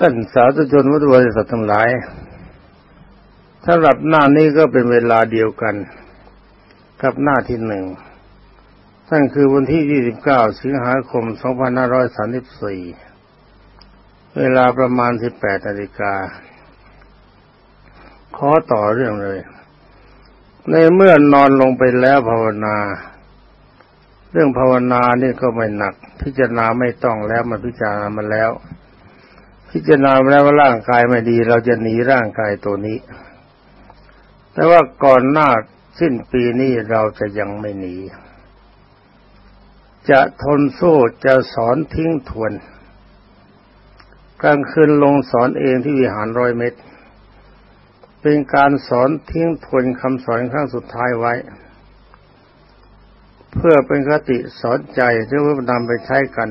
ท่านสาธุชนวัตถุบริษัททั้งหลายสำหรับหน้านี้ก็เป็นเวลาเดียวกัน กับหน้าที่หนึ่งนั่นคือวันที่ 29 สิงหาคม 2534 เวลาประมาณ 18นาฬิกา ขอต่อเรื่องเลย ในเมื่อนอนลงไปแล้วภาวนา เรื่องภาวนานี่ก็ไม่หนัก พิจารณาไม่ต้องแล้วมันพิจารณามาแล้ว พิจารณาแล้วว่าร่างกายไม่ดี เราจะหนีร่างกายตัวนี้ แต่ว่าก่อนหน้าสิ้นปีนี้เราจะยังไม่หนี จะทนสู้จะสอนทิ้งทวนกลางคืนลงสอนเองที่วิหารร้อยเมตร เป็นการสอนทิ้งทวนคำสอนครั้งสุดท้ายไว้ เพื่อเป็นคติสอนใจที่ว่านำไปใช้กัน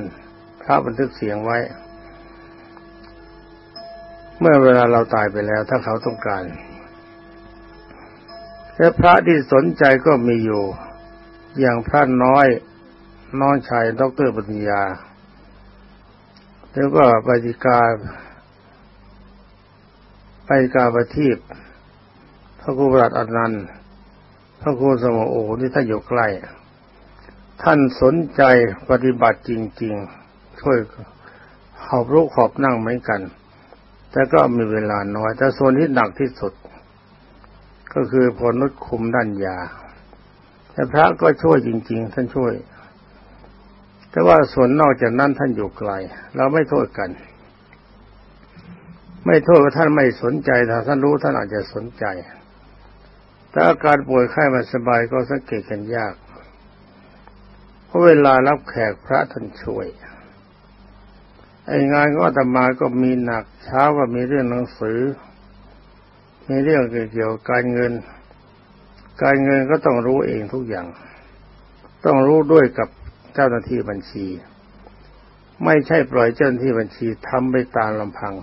พระบันทึกเสียงไว้ เมื่อเวลาเราตายไปแล้ว ถ้าเขาต้องการ และพระที่สนใจก็มีอยู่ อย่างพระน้อยน้องชายดรปัญญา แล้วก็ปฏิกาไปกาประทีปพระครูปรัตอนันต์ พระครูสมโอที่ท่านอยู่ใกล้ ท่านสนใจปฏิบัติจริง ๆ ช่วยหอบลูกหอบนั่งเหมือนกัน แต่ก็มีเวลาน้อย แต่ส่วนที่หนักที่สุด ก็คือพลนุชคุมด้านยา แต่พระก็ช่วยจริง ๆ ท่านช่วย แต่ว่าส่วนนอกจากนั้นท่านอยู่ไกล เราไม่โทษกัน ไม่โทษว่าท่านไม่สนใจถ้าท่านรู้ท่านอาจจะสนใจแต่อาการป่วยไข้มาสบายก็สังเกตกันยาก เพราะเวลารับแขกพระท่านช่วย ไอ้งานก็ธรรมาก็มีหนักเช้าก็มีเรื่องหนังสือ มีเรื่องเกี่ยวกับการเงิน การเงินก็ต้องรู้เองทุกอย่าง ต้องรู้ด้วยกับเจ้าหน้าที่บัญชี ไม่ใช่ปล่อยเจ้าหน้าที่บัญชีทำไปตามลำพัง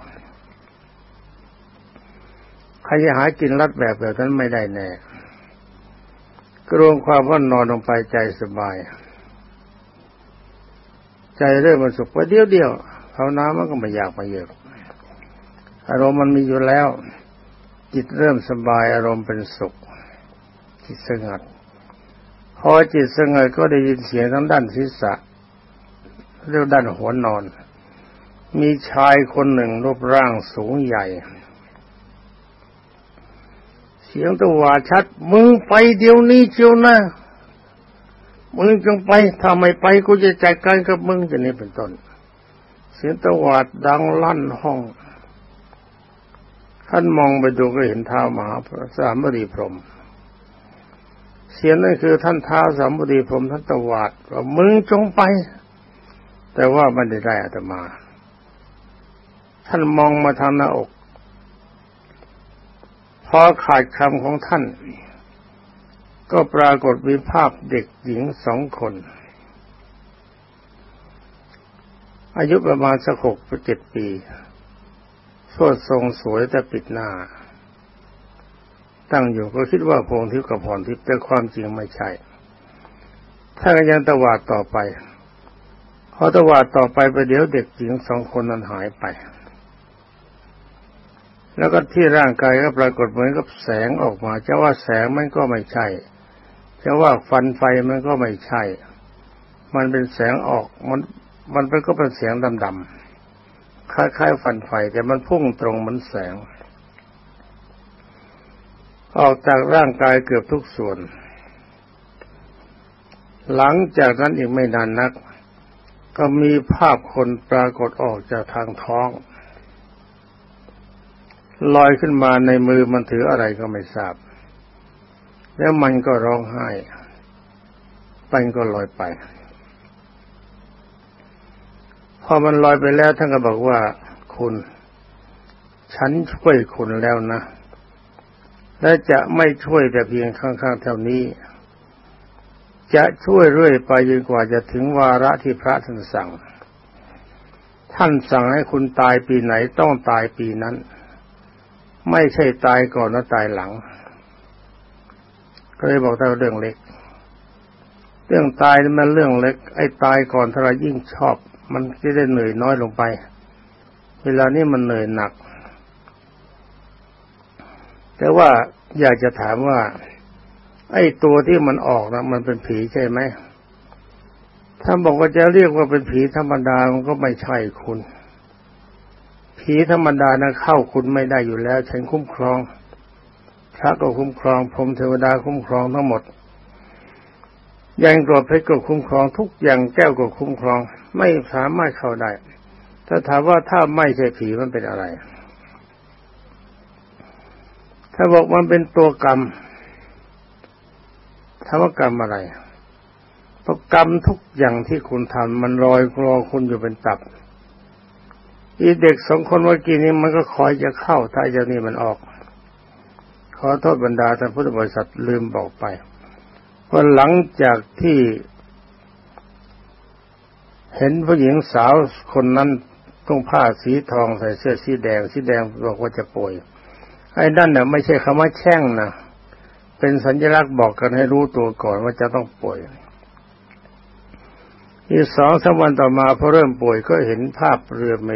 ใครจะหากินรัดแบบแบบนั้นไม่ได้แน่กรวงความว่านอนลงไปใจสบาย ใจเริ่มมันสุขไปเดียวเดียว เขาน้ำมันก็ไม่อยากมาเยอะอารมณ์มันมีอยู่แล้ว จิตเริ่มสบายอารมณ์เป็นสุข จิตสงัดพอจิตสงบก็ได้ยินเสียงทั้งด้านศีรษะเรียกด้านหัวนอน มีชายคนหนึ่งรูปร่างสูงใหญ่ เสียงตะวาชัด มึงไปเดี๋ยวนี้เชียวนะมึงจงไปถ้าไม่ไปกูจะจัดการกับมึงจะนี้เป็นต้น เสียงตะวาดดังลั่นห้อง ท่านมองไปดูก็เห็นเท้ามหาพระสามบดีพรม เสียงนั่นคือท่านท้าสามบดีพรมท่านตวาดว่ามึงจงไป แต่ว่าไม่ได้ได้อาตมา ท่านมองมาทางหน้าอกพอขาดคำของท่าน ก็ปรากฏมีภาพเด็กหญิงสองคน อายุประมาณสักหกเจ็ดปีสวดทรงสวยแต่ปิดหน้า ตั้งอยู่ก็คิดว่าพงทิพย์กับพรทิพย์แต่ความจริงไม่ใช่ ถ้ายังตวาดต่อไปพอตวาดต่อไปไปเดี๋ยวเด็กหญิงสองคนนั้นหายไป แล้วก็ที่ร่างกายก็ปรากฏเหมือนกับแสงออกมาจะว่าแสงมันก็ไม่ใช่จะว่าฟันไฟมันก็ไม่ใช่ มันเป็นแสงออกมัน มันเป็นก็เป็นเสียงดำๆคล้ายๆฟันไฟแต่มันพุ่งตรงเหมือนแสง ออกจากร่างกายเกือบทุกส่วน หลังจากนั้นอีกไม่นานนัก ก็มีภาพคนปรากฏออกจากทางท้อง ลอยขึ้นมาในมือมันถืออะไรก็ไม่ทราบ แล้วมันก็ร้องไห้ปันก็ลอยไป อมันลอยไปแล้วท่านก็บอกว่าคุณ ฉันช่วยคุณแล้วนะ และจะไม่ช่วยแต่เพียงข้างๆเท่านี้ จะช่วยเรื่อยไปจนกว่าจะถึงวาระที่พระท่านสั่ง ท่านสั่งให้คุณตายปีไหนต้องตายปีนั้น ไม่ใช่ตายก่อนแล้วตายหลัง ก็เลยบอกแต่เรื่องเล็ก เรื่องตายมันเรื่องเล็ก ไอ้ตายก่อนถ้าเรายิ่งชอบ มันจะได้เหนื่อยน้อยลงไป เวลานี้มันเหนื่อยหนัก แต่ว่าอยากจะถามว่า ไอ้ตัวที่มันออกนะมันเป็นผีใช่ไหมถ้าบอกว่าจะเรียกว่าเป็นผีธรรมดามันก็ไม่ใช่คุณ ผีธรรมดานะเข้าคุณไม่ได้อยู่แล้ว ฉันคุ้มครอง พระก็คุ้มครอง พรหมเทวดาคุ้มครองทั้งหมดยังกรดเพชรก็คุ้มครองทุกอย่างแก้วก็คุ้มครอง ไม่สามารถเข้าได้ ถ้าถามว่าถ้าไม่ใช่ผีมันเป็นอะไร ถ้าบอกมันเป็นตัวกรรมถามว่ากรรมอะไรเพราะกรรมทุกอย่างที่คุณทำมันรอยรอคุณอยู่เป็นตับอีเด็กสองคนเมื่อกี้นี้มันก็คอยจะเข้าถ้าจะนี่มันออก ขอโทษบรรดาท่านพุทธบริษัทลืมบอกไปว่าหลังจากที่ เห็นผู้หญิงสาวคนนั้นต้องผ้าสีทองใส่เสื้อสีแดง สีแดงบอกว่าจะป่วย ไอ้นั่นน่ะไม่ใช่คำว่าแช่งนะเป็นสัญลักษณ์บอกกันให้รู้ตัวก่อนว่าจะต้องป่วยอีกสองสามวันต่อมาพอเริ่มป่วยก็เห็นภาพเรือเม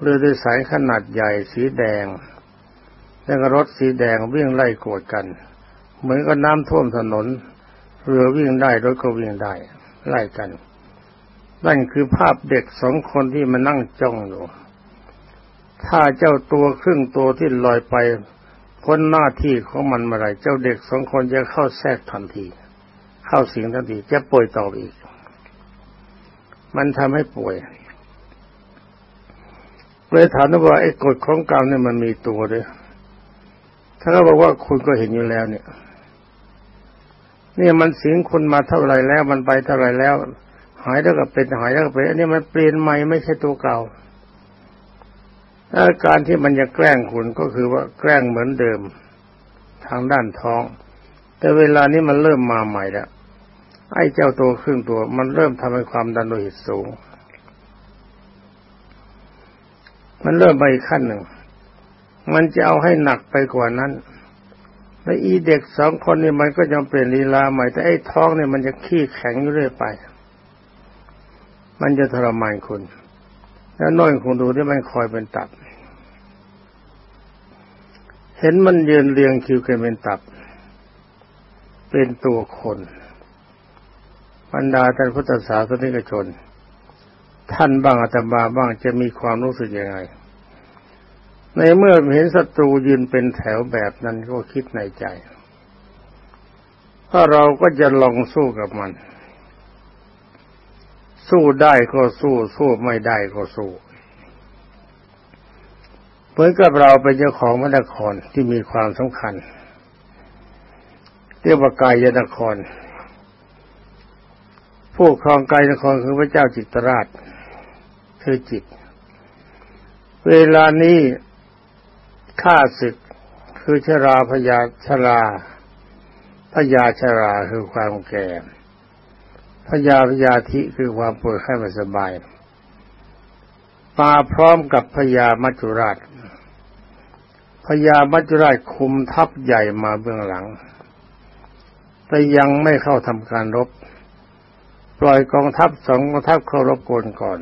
เรือโดยสายขนาดใหญ่สีแดง แล้วก็รถสีแดงวิ่งไล่กวดกัน เหมือนกับน้ำท่วมถนน เรือวิ่งได้รถก็วิ่งได้ไล่กัน นั่นคือภาพเด็กสองคนที่มานั่งจ้องอยู่ ถ้าเจ้าตัวครึ่งตัวที่ลอยไปพ้นหน้าที่ของมันเมื่อไรเจ้าเด็กสองคนจะเข้าแทรกทันที เข้าสิงทันทีจะป่วยต่ออีก มันทำให้ป่วยเลยถามว่าไอ้กฎของกรรมเนี่ยมันมีตัวด้วยถ้าเขาบอกว่าคุณก็เห็นอยู่แล้วเนี่ยนี่มันสิงคุณมาเท่าไรแล้วมันไปเท่าไรแล้ว หายแล้วก็เป็นหายแล้วก็เป็นอันนี้มันเปลี่ยนใหม่ไม่ใช่ตัวเก่าอาการที่มันจะแกล้งคุณก็คือว่าแกล้งเหมือนเดิม ทางด้านท้อง แต่เวลานี้มันเริ่มมาใหม่แล้วไอ้เจ้าตัวครึ่งตัว มันเริ่มทำให้ความดันโลหิตสูง มันเริ่มไปขั้นหนึ่ง มันจะเอาให้หนักไปกว่านั้นแล้วอีเด็กสองคนนี่มันก็จะเปลี่ยนลีลาใหม่แต่ไอ้ท้องเนี่ยมันจะขี้แข็งอยู่เรื่อยไป มันจะทรมานคุณ แล้วน้อยคงดูที่มันคอยเป็นตับ เห็นมันยืนเรียงคิวกันเป็นตับ เป็นตัวคนบรรดาท่านพุทธศาสนิกชน ท่านบ้างอาตมาบ้างจะมีความรู้สึกยังไง ในเมื่อเห็นศัตรูยืนเป็นแถวแบบนั้นก็คิดในใจถ้าเราก็จะลองสู้กับมัน สู้ได้ก็สู้ สู้ไม่ได้ก็สู้เหมือนกับเราเป็นเจ้าของพระนครที่มีความสำคัญ เรียกว่ากายนคร ผู้ครองกายนครคือพระเจ้าจิตรราช คือจิต เวลานี้ข้าศึกคือชราพยาชราพยาชราคือความแก่ พยาพยาธิคือความปวยไข้ไม่สบายมาพร้อมกับพญามัจจุราชพญามัจจุราชคุมทัพใหญ่มาเบื้องหลัง แต่ยังไม่เข้าทำการรบ ปล่อยกองทัพสองกองทัพเข้ารบกวนก่อน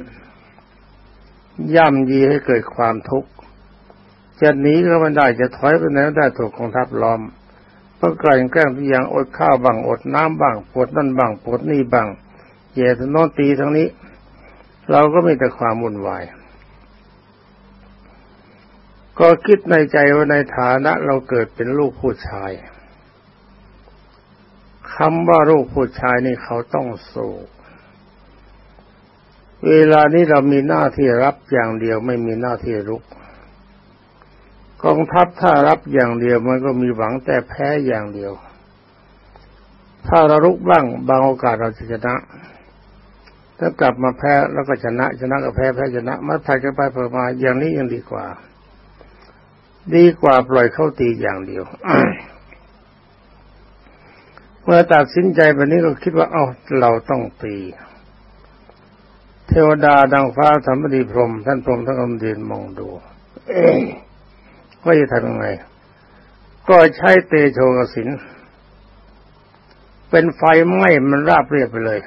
ย่ำยีให้เกิดความทุกข์จะหนีก็ไม่ได้จะถอยไปไหนได้ถูกกองทัพล้อมเพราะกลั่นแกล้งที่ยังอดข้าวบ้างอดน้ำบ้างปวดนั่นบ้างปวดนี่บ้างเหย่ทนนตีทั้งนี้ เราก็มีแต่ความวุ่นวาย ก็คิดในใจว่าในฐานะเราเกิดเป็นลูกผู้ชายคำว่าลูกผู้ชายนี่เขาต้องสู้เวลานี้เรามีหน้าที่รับอย่างเดียวไม่มีหน้าที่รุก กองทัพถ้ารับอย่างเดียวมันก็มีหวังแต่แพ้อย่างเดียว ถ้าเราลุกบ้างบางโอกาสเราจะชนะ ถ้ากลับมาแพ้แล้วก็ชนะ ชนะก็แพ้แพ้ชนะมาถ่ายกันไปเพิ่มมาอย่างนี้ยังดีกว่า ดีกว่าปล่อยเข้าตีอย่างเดียวเมื่อตัดสินใจแบบนี้ก็คิดว่า เอาเราต้องตี เทวดาดังฟ้าธรรมดีพรม ท่านพรมท่านอมเดียนมองดูว่าจะทำยังไง ก็ใช้เตโชกสินเป็นไฟไหม้มันราบเรียบไปเลย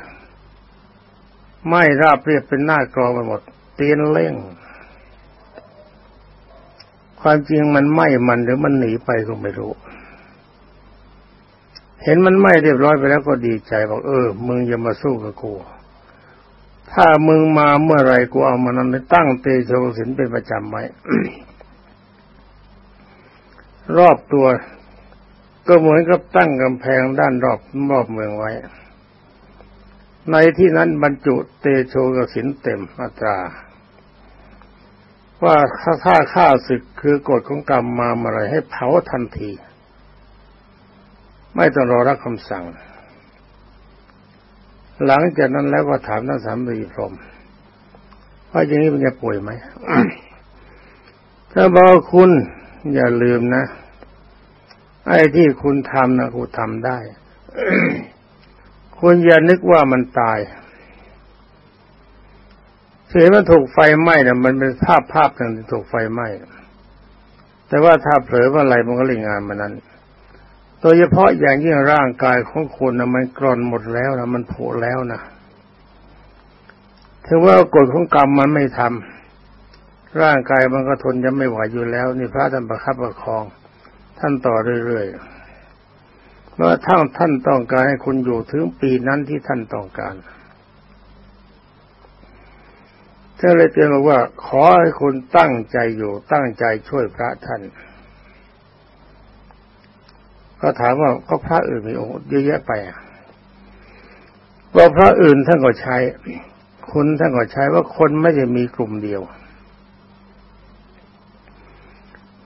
ไม้ราบเรียบเป็นหน้ากรองไปหมด เตียนเล่ง ความจริงมันไหม้มันหรือมันหนีไปก็ไม่รู้ เห็นมันไหม้เรียบร้อยไปแล้วก็ดีใจบอกเออ มึงอย่ามาสู้กับกู ถ้ามึงมาเมื่อไรกูเอามันนั้นไปตั้งเตโชสินเป็นประจำไว้รอบตัว ก็เหมือนกับตั้งกำแพงด้านรอบรอบเมืองไว้ ในที่นั้นบรรจุเตโชกสินเต็มอัตรา ว่าถ้าข้าศึกคือกฎของกรรมมาเมื่อไรให้เผาทันที ไม่ต้องรอรับคำสั่ง หลังจากนั้นแล้วก็ถามท่านสามีพรมว่าอย่างนี้มันจะป่วยไหมถ้าบอกคุณอย่าลืมนะ ไอ้ที่คุณทำนะคุณทำได้ คุณอย่านึกว่ามันตายเห็นมันถูกไฟไหม้เนี่ยมันเป็นภาพภาพหนึ่งที่ถูกไฟไหม้แต่ว่าถ้าเผลอเมื่อไรมันก็เล่นงานมันนั้น โดยเฉพาะอย่างยิ่งร่างกายของคุณนะมันกร่อนหมดแล้วนะมันผุแล้วนะถึงว่ากฎของกรรมมันไม่ทำร่างกายมันก็ทนจะไม่ไหวอยู่แล้ว นี่พระท่านประคับประคอง ท่านต่อเรื่อยๆ มื่อท่านท่านต้องการให้คุณอยู่ถึงปีนั้นที่ท่านต้องการท่านเลยเตือนบอกว่า ขอให้คุณตั้งใจอยู่ตั้งใจช่วยพระท่านก็ถามว่าก็พระอื่นมีองค์เยอะแยะไปว่าพระอื่นท่านก็ใช้ คุณท่านก็ใช้ว่าคนไม่ได้มีกลุ่มเดียว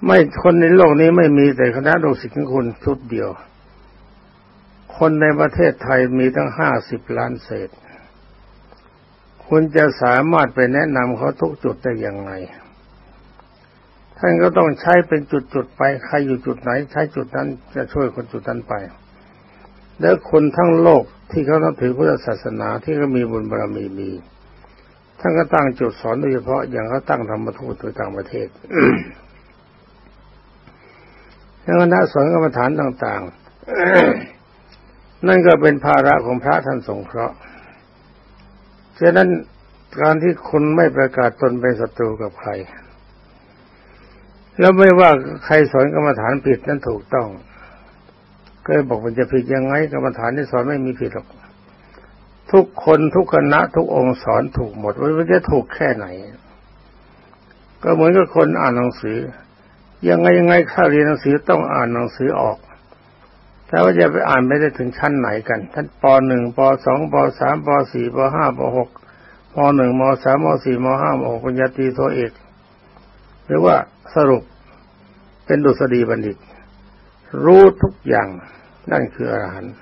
ไม่คนในโลกนี้ไม่มีแต่คณะลูกศิษย์ของคุณชุดเดียว คนในประเทศไทยมีตั้งห้าสิบล้านเศษ คุณจะสามารถไปแนะนำเขาทุกจุดได้อย่างไรท่านก็ต้องใช้เป็นจุดๆไป ใครอยู่จุดไหน ใช้จุดนั้นจะช่วยคนจุดนั้นไป แล้วคนทั้งโลกที่เขาต้องถือพุทธศาสนาที่เขามีบุญบารมีมีท่านก็ตั้งจุดสอนโดยเฉพาะอย่างเขาตั้งธรรมทูตโดยต่างประเทศแล้วคณะสอนกรรมฐานต่าง ๆ นั่นก็เป็นภาระของพระท่านสงเคราะห์ฉะนั้นการที่คุณไม่ประกาศตนเป็นศัตรูกับใคร แล้วไม่ว่าใครสอนกรรมฐานผิดนั้นถูกต้อง ก็บอกมันจะผิดยังไงกรรมฐานที่สอนไม่มีผิดหรอก ทุกคนทุกคณะ ทุกองค์สอนถูกหมดว่าจะถูกแค่ไหน ก็เหมือนกับคนอ่านหนังสือ ยังไงยังไงข้าเรียนหนังสือต้องอ่านหนังสือออก แต่ว่าจะไปอ่านไม่ได้ถึงชั้นไหนกัน ท่านปหนึ่งปสองปสามปสี่ปห้าปหกมหนึ่งมสามมสี่มห้ามหกปัญญาตรีโทเอก หรือว่าสรุปเป็นดุษฎีบัณฑิต รู้ทุกอย่างนั่นคืออรหันต์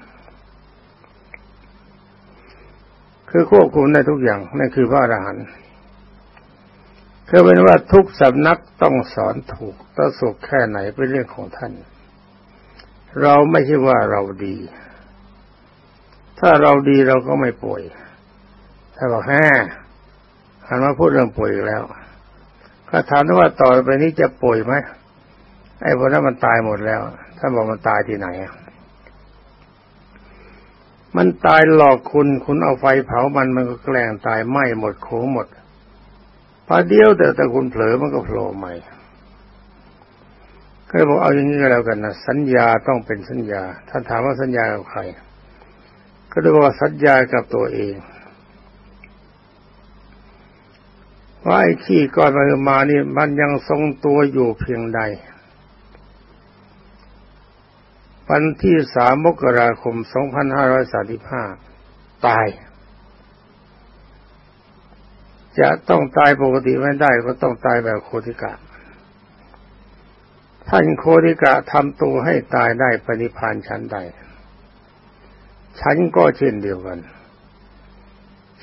คือควบคุมได้ทุกอย่างนั่นคือพระอรหันต์คือเป็นว่าทุกสำนักต้องสอนถูกต้องสุขแค่ไหนเป็นเรื่องของท่าน เราไม่ใช่ว่าเราดี ถ้าเราดีเราก็ไม่ป่วย ถ้าบอกแฮ่หันมาพูดเรื่องป่วยอีกแล้วก็ถามว่าต่อไปนี้จะป่วยไหมไอ้พวกนั้นมันตายหมดแล้ว ถ้าบอกมันตายที่ไหนมันตายหลอกคุณ คุณเอาไฟเผามันมันก็แกล้งตายไหม้หมดโขหมดพอเดียวแต่แต่คุณเผลอมันก็โผล่ใหม่ ก็บอกเอาอย่างนี้ก็แล้วกันนะสัญญาต้องเป็นสัญญาท่านถามว่าสัญญากับใคร ก็เรียกว่าสัญญากับตัวเองว่าไอ้ขี้ก้อนมามานี่มันยังทรงตัวอยู่เพียงใด วันที่สามมกราคมสองพันห้าร้อยสาสิบห้าตาย จะต้องตายปกติไม่ได้ก็ต้องตายแบบโคติกะ ท่านโคดิกะทำตัวให้ตายได้ปณิพานฉันใด ฉันก็เช่นเดียวกัน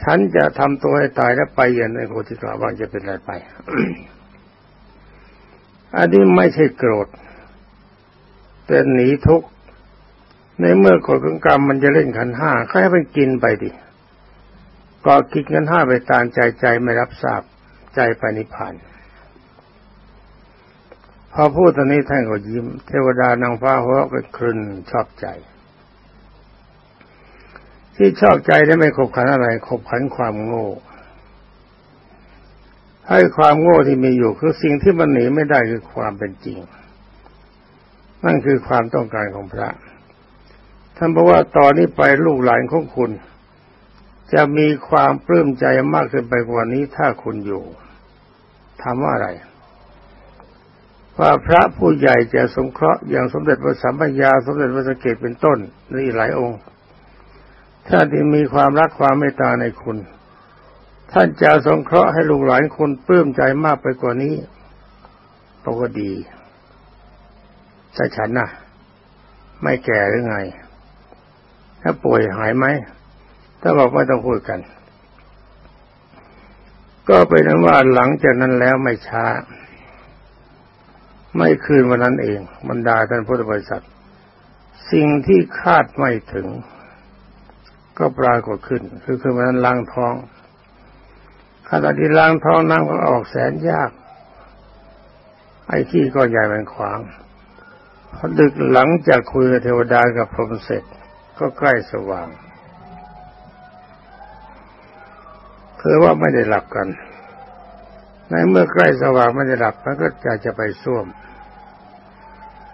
ฉันจะทำตัวให้ตายแล้วไปอย่างในโคติกะว่าจะเป็นอะไรไป อันนี้ไม่ใช่โกรธ แต่หนีทุกข์ ในเมื่อกฎของกรรมมันจะเล่นขันห้าก็ให้มันกินไปดิก็กินกันห้าไปตามใจใจไม่รับทราบใจไปนิพพาน พอพูดตอนนี้ท่านก็ยิ้ม เทวดานางฟ้าหัวก็ครึนชอบใจ ที่ชอบใจได้ไม่ขบขันอะไรขบขันความโง่ให้ความโง่ที่มีอยู่คือสิ่งที่มันหนีไม่ได้คือความเป็นจริง นั่นคือความต้องการของพระท่านบอกว่าตอนนี้ไปลูกหลานของคุณ จะมีความปลื้มใจมากขึ้นไปกว่านี้ถ้าคุณอยู่ถามว่าอะไร ว่าพระผู้ใหญ่จะสงเคราะห์อย่างสมเด็จพระสัมมาญาสมเด็จพระสเกตเป็นต้นนี่หลายองค์ท่านที่มีความรักความเมตตาในคุณ ท่านจะสงเคราะห์ให้ลูกหลานคุณปลื้มใจมากไปกว่านี้เราก็ดีแต่ฉันนะ่ะ ไม่แก่หรือไง ถ้าป่วยหายไหม ถ้าบอกไม่ต้องพูดกัน ก็เป็นนั้นว่าหลังจากนั้นแล้วไม่ช้า ไม่คืนวันนั้นเองบรรดาท่านพุทธบริษัท สิ่งที่คาดไม่ถึง ก็ปรากฏขึ้น คือคือมันนั้นล้างท้องขณะที่ล้างท้องน้ำก็ออกแสนยาก ไอ้ขี้ก็ใหญ่เป็นขวางพอดึกหลังจากคุยกับเทวดากับพรหมเสร็จก็ใกล้สว่างคือว่าไม่ได้หลับกัน ในเมื่อใกล้สว่างไม่ได้หลับมันก็จะจะไปส้วม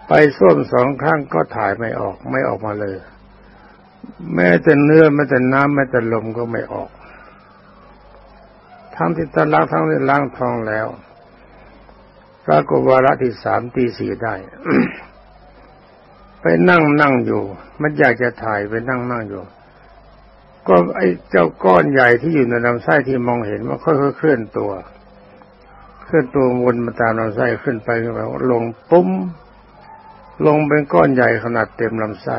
ไปส้วมสองครั้งก็ถ่ายไม่ออกไม่ออกมาเลย แม้แต่เนื้อแม้แต่น้ำแม้แต่ลมก็ไม่ออก ทั้งที่ตะล้างทั้งที่ล้างทองแล้วปรากฏวาระที่สามตีสี่ได้ ไปนั่งนั่งอยู่ มันอยากจะถ่ายไปนั่งนั่งอยู่ ก็ไอ้เจ้าก้อนใหญ่ที่อยู่ในลำไส้ที่มองเห็นมันค่อยๆเคลื่อนตัว เคลื่อนตัววนมาตามลำไส้ขึ้นไปขึ้นไปลงปุ้ม ลงเป็นก้อนใหญ่ขนาดเต็มลำไส้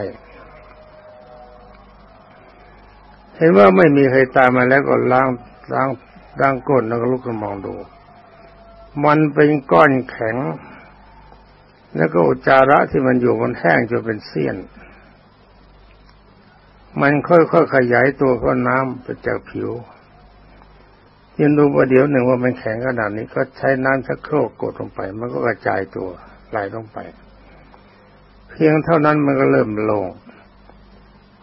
เห็นว่าไม่มีใครตามมาแล้วก็ล้างล้างล้างก้นแล้วก็ลุกขึ้นมองดู มันเป็นก้อนแข็ง แล้วก็อุจจาระที่มันอยู่มันแห้งจนเป็นเสี้ยน มันค่อยๆขยายตัวก็น้ำไปจากผิว ยินดูว่าเดี๋ยวหนึ่งว่ามันแข็งขนาดนี้ก็ใช้น้ำชักโครกกดลงไป มันก็กระจายตัวไหลลงไป เพียงเท่านั้นมันก็เริ่มลง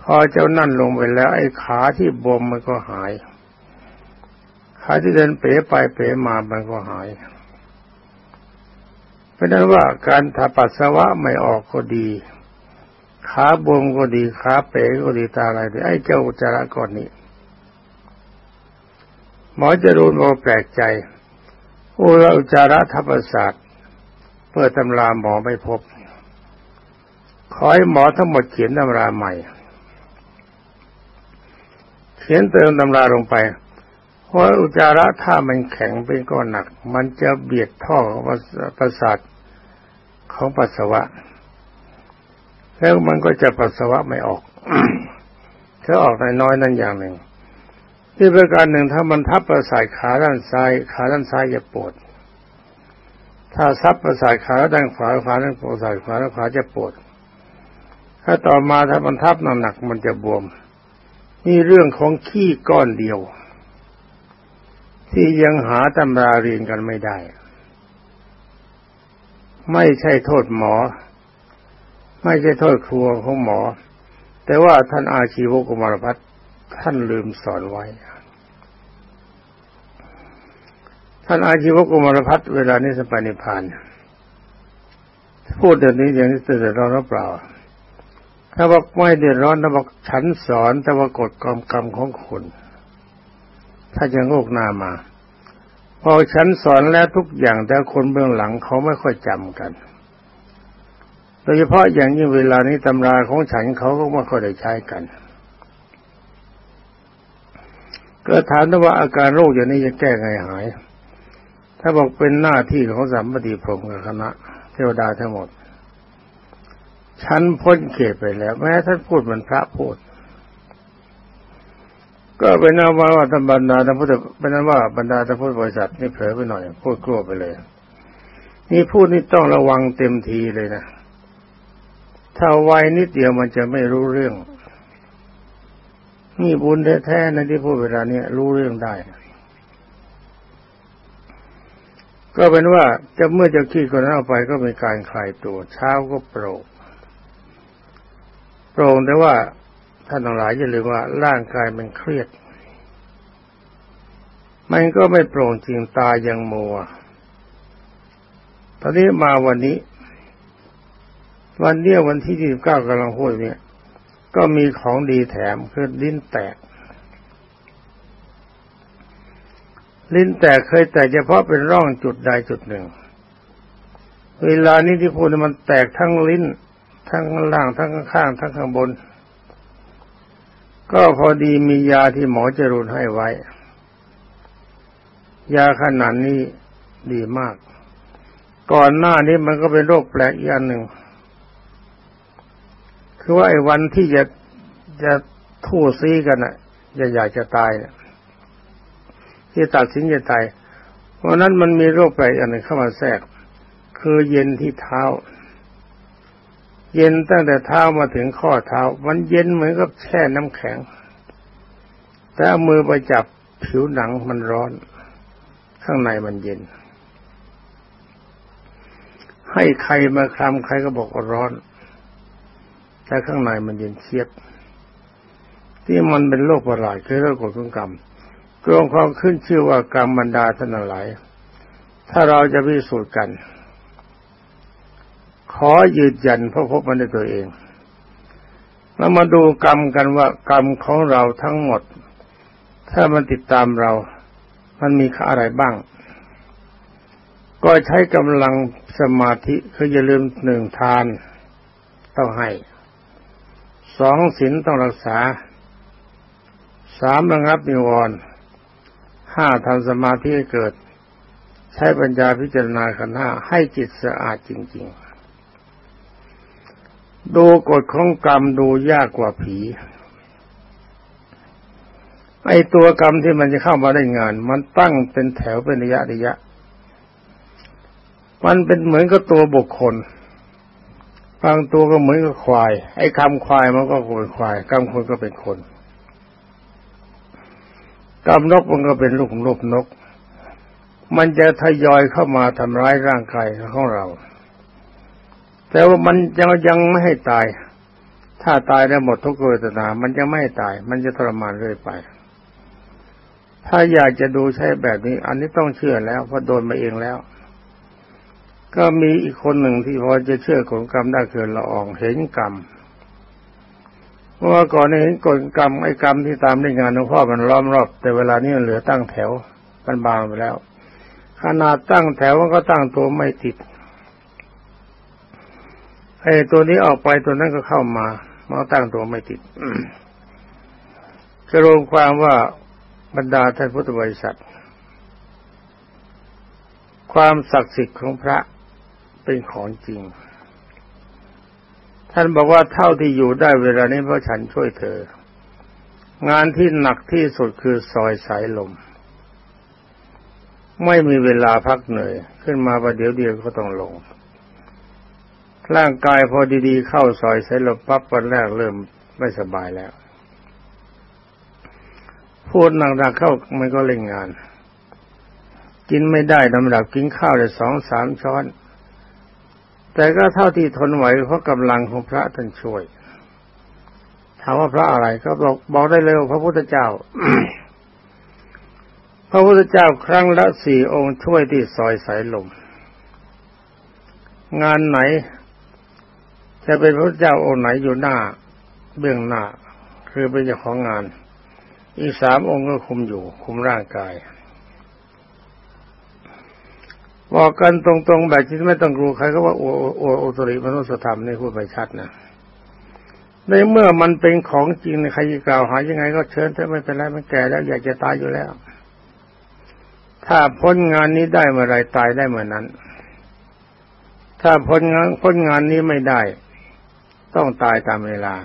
พอเจ้านั่นลงไปแล้ว ไอ้ขาที่บวมมันก็หาย ขาที่เดินเป๋ไปเป๋มามันก็หายเพราะนั้นว่าการถ้าปัสสาวะไม่ออกก็ดีขาบวมก็ดีขาเป๋ก็ดีตาอะไรดีไอ้เจ้าจระก่อนนี้ หมอจรู้ว่าแปลกใจอุอุจจาระทับประสาทเพื่อตำราหมอไม่พบ ขอให้หมอทั้งหมดเขียนตำราใหม่ เขียนเติมตำราลงไป เพราะอุจจาระถ้ามันแข็งเป็นก้อนหนัก มันจะเบียดท่อประสาทของปัสสาวะ แล้วมันก็จะปัสสาวะไม่ออกถ้าออกน้อยๆนั่นอย่างหนึ่ง ที่ประการหนึ่งถ้ามันทับประสาทขาด้านซ้าย ขาด้านซ้ายจะปวด ถ้าทับประสาทขาด้านขวาขาด้านประสาทขวาด้านขวาจะปวด ถ้าต่อมาถ้ามันทับหนักๆมันจะบวม นี่เรื่องของขี้ก้อนเดียว ที่ยังหาตำราเรียนกันไม่ได้ ไม่ใช่โทษหมอ ไม่ใช่โทษครัวของหมอ แต่ว่าท่านอาชีวกุมารพัฒ ท่านลืมสอนไว้ ท่านอาชีวกุมารพัฒเวลานี้สปานิพานพูดแบบนี้อย่างนี้จะเดือดร้อนหรือเปล่า ถ้าบอกไม่เดือดร้อนถ้าบอกฉันสอน แต่ว่ากฎกรรมกรรมของคนถ้าจะโงกหน้ามา พอฉันสอนแล้วทุกอย่างแต่คนเบื้องหลังเขาไม่ค่อยจำกัน โดยเฉพาะอย่างยิ่งเวลานี้ตำราของฉันเขาก็ไม่ค่อยได้ใช้กัน ก็ถามว่าอาการโรคอย่างนี้จะแก้ไงหาย ถ้าบอกเป็นหน้าที่ของสัมปติพรมกับคณะเทวดาทั้งหมด ฉันพ้นเขตไปแล้ว แม้ท่านพูดเหมือนพระพูด ก็เป็นนาว่าธรรมบรรดาท่านพุทธเป็นนั้นว่าบรรดาท่านพุทธบริษัทนี่เผลอไปหน่อยพูดกลัวไปเลย นี่พูดนี่ต้องระวังเต็มทีเลยนะถ้าไวนิดเดียวมันจะไม่รู้เรื่อง นี่บุญแท้ๆนะที่พูดเวลานี้รู้เรื่องได้ ก็เป็นว่าจะเมื่อจะขี้คนนั้นออกไปก็เป็นการคลายตัวเช้าก็โปร่งโปร่งแต่ว่าท่านทั้งหลายอย่าลืมว่าร่างกายมันเครียด มันก็ไม่โปร่งจริงตายังมัว ตอนนี้มาวันนี้ วันเนี้ยวันที่ยี่สิบเก้ากำลังพูดเนี่ย ก็มีของดีแถมคือลิ้นแตก ลิ้นแตกเคยแตกเฉพาะเป็นร่องจุดใดจุดหนึ่ง เวลานี้ที่พูดมันแตกทั้งลิ้น ทั้งข้างล่างทั้งข้าง ทั้งข้างบน ก็พอดีมียาที่หมอจรูนให้ไว้ ยาขนาดนี้ดีมาก ก่อนหน้านี้มันก็เป็นโรคแปลกอีกอันหนึ่ง คือว่าไอ้วันที่จะจะทู่ซีกันอะจะอยากจะตายเนี่ยที่ตัดสินจะตาย เพราะนั้นมันมีโรคแปลกอันหนึ่งเข้ามาแทรก คือเย็นที่เท้า เย็นตั้งแต่เท้ามาถึงข้อเท้า มันเย็นเหมือนกับแช่น้ำแข็ง แต่เอามือไปจับผิวหนังมันร้อน ข้างในมันเย็น ให้ใครมาคลำใครก็บอกว่าร้อน แต่ข้างในมันเย็นเชียบ ที่มันเป็นโรคประหลาดคือโรคกดของกรรมกรวงความขึ้นชื่อว่ากรรมบรรดาท่านหลาย ถ้าเราจะพิสูจน์กัน ขอยืนยันเพราะพบมันในตัวเองเรามาดูกรรมกันว่ากรรมของเราทั้งหมด ถ้ามันติดตามเรา มันมีค่าอะไรบ้าง ก็ใช้กำลังสมาธิคืออย่าลืมหนึ่งทานต้องให้ สองศีลต้องรักษาสามระงับนิวรณ์ห้าทำสมาธิให้เกิด ใช้ปัญญาพิจารณาขันห้าให้จิตสะอาดจริง ๆ ดูกฎของกรรมดูยากกว่าผีไอตัวกรรมที่มันจะเข้ามาได้งาน มันตั้งเป็นแถวเป็นระยะระยะ มันเป็นเหมือนกับตัวบุคคล บางตัวก็เหมือนกับควาย ไอ้คำควายมันก็เป็นควายกรรมคนก็เป็นคนกรรมนกมันก็เป็นลูกนกนก มันจะทยอยเข้ามาทำร้ายร่างกายของเรา แต่ว่ามันยังยังไม่ให้ตาย ถ้าตายได้หมดทุกเวทนา มันจะไม่ให้ตาย มันจะทรมานเรื่อยไป ถ้าอยากจะดูใช่แบบนี้ อันนี้ต้องเชื่อแล้วเพราะโดนมาเองแล้ว ก็มีอีกคนหนึ่งที่พอจะเชื่อของกรรมได้คือละอองเห็นกรรมเพราะว่าก่อนเห็นกฎกรรมไอ้กรรมที่ตามในงานหลวงพ่อมันล้อมรอบ แต่เวลานี้มันเหลือตั้งแถวมันบางไปแล้ว ขนาดตั้งแถวมันก็ตั้งตัวไม่ติดไอ้ตัวนี้ออกไปตัวนั้นก็เข้ามามาตั้งตัวไม่ติดจะรวมความว่าบรรดาท่านพุทธบริษัท ความศักดิ์สิทธิ์ของพระ เป็นของจริง ท่านบอกว่าเท่าที่อยู่ได้เวลานี้เพราะฉันช่วยเธอ งานที่หนักที่สุดคือซอยสายลม ไม่มีเวลาพักเหนื่อย ขึ้นมาประเดี๋ยวเดียวก็ต้องลง ร่างกายพอดีๆ เข้าซอยสายลมปั๊บวันแรกเริ่มไม่สบายแล้วพูดหนักๆเข้ามันก็เล่นงาน กินไม่ได้ลำดับกินข้าวได้สองสามช้อน แต่ก็เท่าที่ทนไหวเพราะกำลังของพระท่านช่วยถามว่าพระอะไรก็บอกบอกได้เลยพระพุทธเจ้า พระพุทธเจ้าครั้งละสี่องค์ช่วยที่ซอยสายลม งานไหน จะเป็นพระพุทธเจ้าองค์ไหนอยู่หน้า เบื้องหน้า คือเป็นเจ้าของงาน อีกสามองค์ก็คุมอยู่ คุมร่างกาย บอกกันตรงๆแบบที่ไม่ต้องรู้ใครก็ว่าโอโอโอตริมนุสธรรมนี่พูดไปชัดนะในเมื่อมันเป็นของจริงใครจะกล่าวหายังไง ก็เชิญถ้าไม่เป็นไรมันแก่แล้ว อยากจะตายอยู่แล้ว ถ้าพ้นงานนี้ได้เมื่อไรตายได้เมื่อนั้น ถ้าพ้นงานพ้นงานนี้ไม่ได้ ต้องตายตามเวลา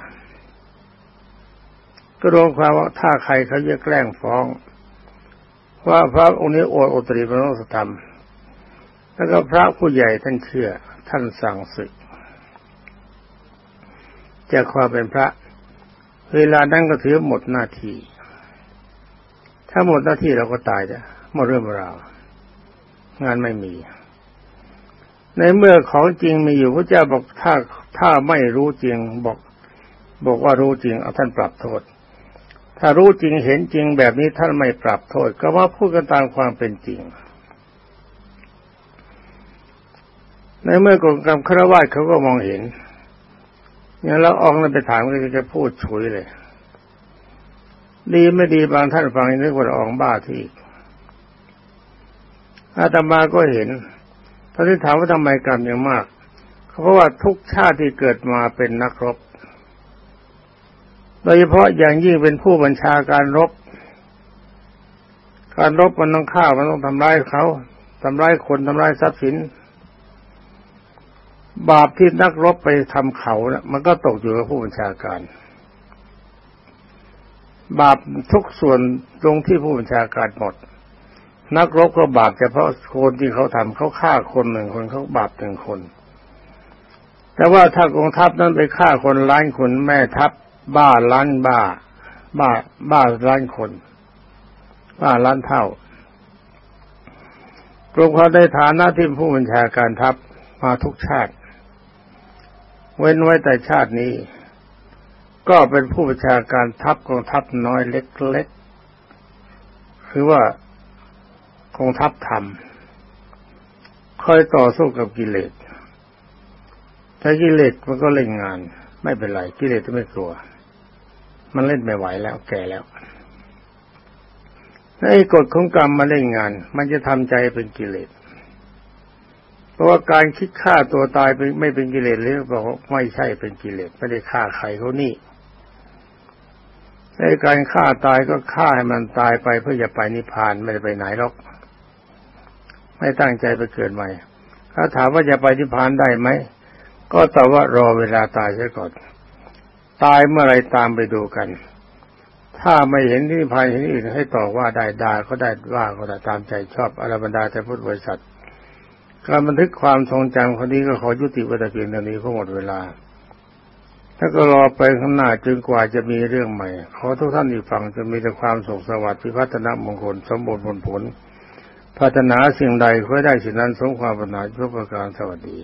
ก็รวมความว่าถ้าใครเขาจะแกล้งฟ้อง ว่าพระองค์นี้โอดอุตริปนสธรรม แล้วก็พระผู้ใหญ่ท่านเชื่อ ท่านสั่งศึกจากความเป็นพระ เวลานั้นก็ถือหมดหน้าที่ ถ้าหมดหน้าที่เราก็ตายจะหมดเรื่องราวงานไม่มี ในเมื่อของจริงมีอยู่พระเจ้าบอกถ้าถ้าไม่รู้จริงบอก บอกว่ารู้จริงเอาท่านปรับโทษ ถ้ารู้จริงเห็นจริงแบบนี้ท่านไม่ปรับโทษ ก็ว่าพูดกันตามความเป็นจริง ในเมื่อกรมกรรมฆราวาสเขาก็มองเห็นอย่างเราออกนั้นไปถามก็จะพูดฉุยเลย ดีไม่ดีบางท่านฟังนึกว่าอองบ้าที่อาตมาก็เห็นตอนที่ถามว่าทำไมกรรมอย่างมากเพราะว่าทุกชาติที่เกิดมาเป็นนักรบ โดยเฉพาะอย่างยิ่งเป็นผู้บัญชาการรบ การรบมันต้องฆ่ามันต้องทำร้ายเขาทำร้ายคนทำร้ายทรัพย์สิน บาปที่นักรบไปทำเขานะ่ะมันก็ตกอยู่กับผู้บัญชาการ บาปทุกส่วนลงที่ผู้บัญชาการหมด นักรบก็บาปเฉพาะคนที่เขาทำเขาฆ่าคนหนึ่งคนเขาบาปหนึ่งคน แต่ว่าถ้ากองทัพนั้นไปฆ่าคนล้านคนแม่ทัพบ้าล้านบ้า บ้าบ้าล้านคน บ้าล้านเท่ากรมเขาได้ฐานะที่ผู้บัญชาการทัพมาทุกชาติ เว้นไว้แต่ชาตินี้ ก็เป็นผู้บัญชาการทัพกองทัพน้อยเล็กๆคือว่ากองทัพธรรมคอยต่อสู้กับกิเลสถ้ากิเลสมันก็เล่นงาน ไม่เป็นไรกิเลสไม่กลัว มันเล่นไม่ไหวแล้วแก่แล้วไอ้กฎของกรรมมาเล่นงาน มันจะทำใจเป็นกิเลส ราะว่าการคิดฆ่าตัวตายเป็นไม่เป็นกิเลสหรือบอกไม่ใช่เป็นกิเลสไม่ได้ฆ่าใครเขานี่ในการฆ่าตายก็ฆ่าให้มันตายไปเพื่อจะไปนิพพานไม่ได้ไปไหนหรอก ไม่ตั้งใจไปเกิดใหม่ ถ้าถามว่าจะไปนิพพานได้ไหมก็แต่ว่ารอเวลาตายซะก่อน ตายเมื่อไรตามไปดูกัน ถ้าไม่เห็นที่ภายเห็นอื่นให้ตอบว่าได้ด่าก็ได้ว่าก็ได้ตามใจชอบอรบรรดาแต่พุทธบริษัท การบันทึกความทรงจำคนนี้ก็ขอยุติวัตเพียงเท่านี้เพราะหมดเวลา ถ้าก็รอไปข้างหน้าจนกว่าจะมีเรื่องใหม่ ขอทุกท่านอีกฟังจะมีแต่ความสุขสวัสดิ์พิพัฒนมงคลสมบูรณ์ผลผลพัฒนาสิ่งใดค่อได้สิ่งนั้นสมความปรารถนาทุกประการสวัสดี